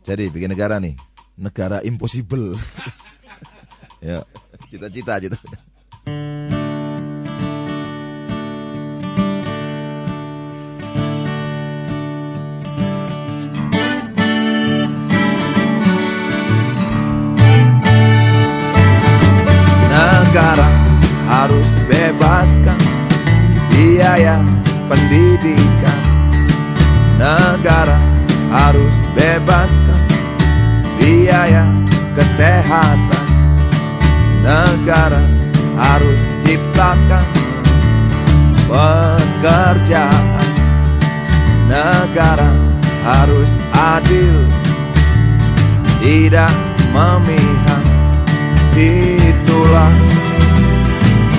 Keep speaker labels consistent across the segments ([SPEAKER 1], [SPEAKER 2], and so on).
[SPEAKER 1] Jadi bikin negara nih, negara impossible. ya, cita-cita gitu. Negara harus bebaskan biaya pendidikan. Negara harus bebaskan biaya kesehatan. Negara harus ciptakan pekerjaan. Negara harus adil, tidak memihak. Itulah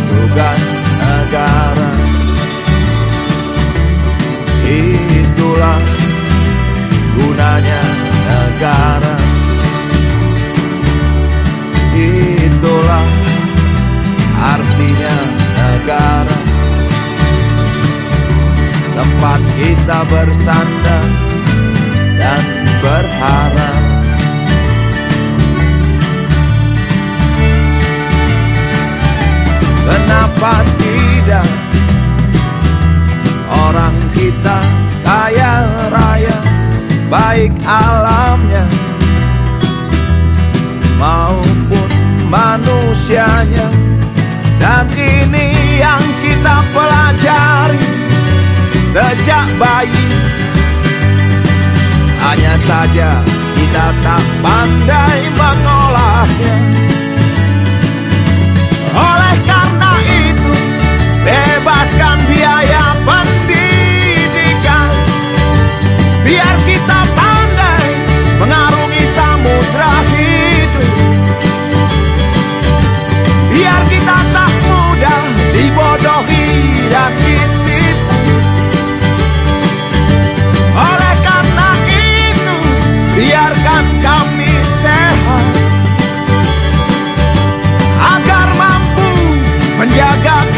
[SPEAKER 1] tugas negara. Itulah gunanya negara. Itulah artinya negara. Tempat kita bersandar dan berharap. Kenapa tidak Orang kita kaya raya Baik alamnya manusianya. Dan ini yang kita pelajari Sejak bayi. Hanya saja kita tak pandai mengolahnya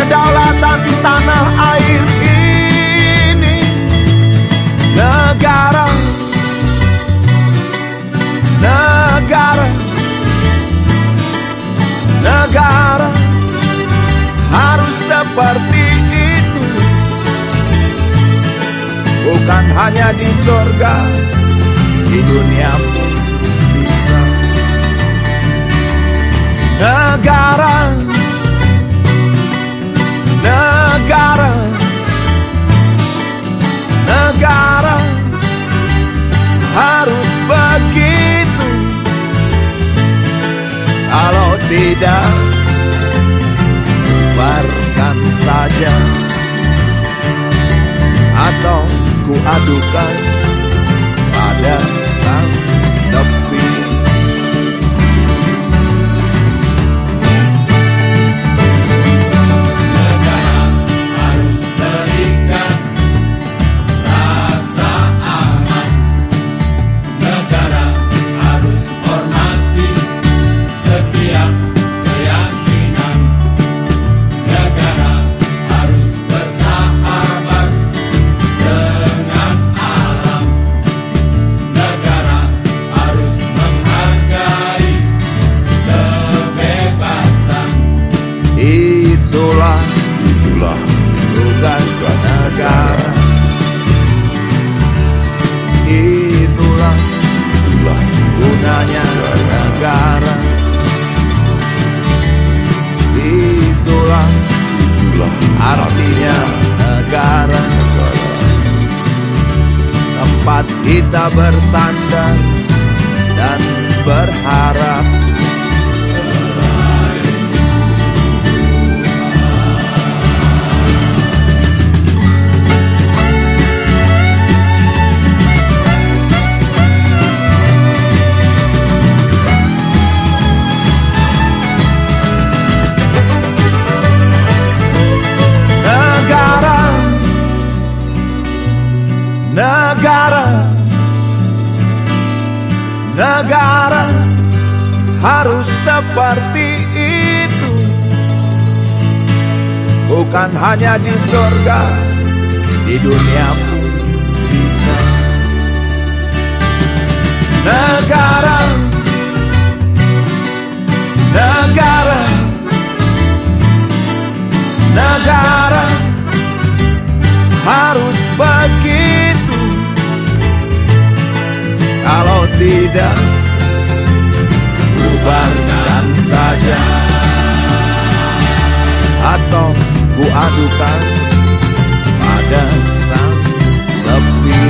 [SPEAKER 1] kedaulatan tanah air ini. Negara, negara, negara harus seperti itu. Bukan hanya di surga, di dunia pun tidak bubarkan saja. Atau ku adukan pada Itulah, itulah tugas negara. Itulah, itulah gunanya negara. Itulah, itulah artinya negara. Tempat kita bersandar dan berharap negara harus seperti itu. Bukan hanya di surga, di dunia pun bisa. Negara Negara Negara. Tidak Bubarkan saja Atau ku adukan pada sang sepi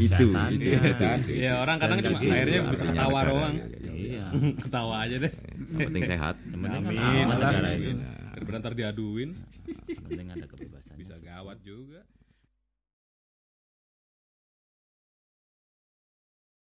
[SPEAKER 2] Itu,
[SPEAKER 3] Iya.
[SPEAKER 2] itu, itu.
[SPEAKER 4] Ya orang kadang
[SPEAKER 2] Dan
[SPEAKER 4] cuma akhirnya bisa ketawa
[SPEAKER 2] negara,
[SPEAKER 4] doang.
[SPEAKER 3] iya
[SPEAKER 4] Ketawa aja deh.
[SPEAKER 2] Yang penting sehat.
[SPEAKER 3] yang penting kan
[SPEAKER 4] Amin.
[SPEAKER 3] aman
[SPEAKER 4] lah.
[SPEAKER 3] negara itu
[SPEAKER 4] Daripada ntar diaduin
[SPEAKER 3] yang penting ada kebebasan
[SPEAKER 4] bisa gawat juga.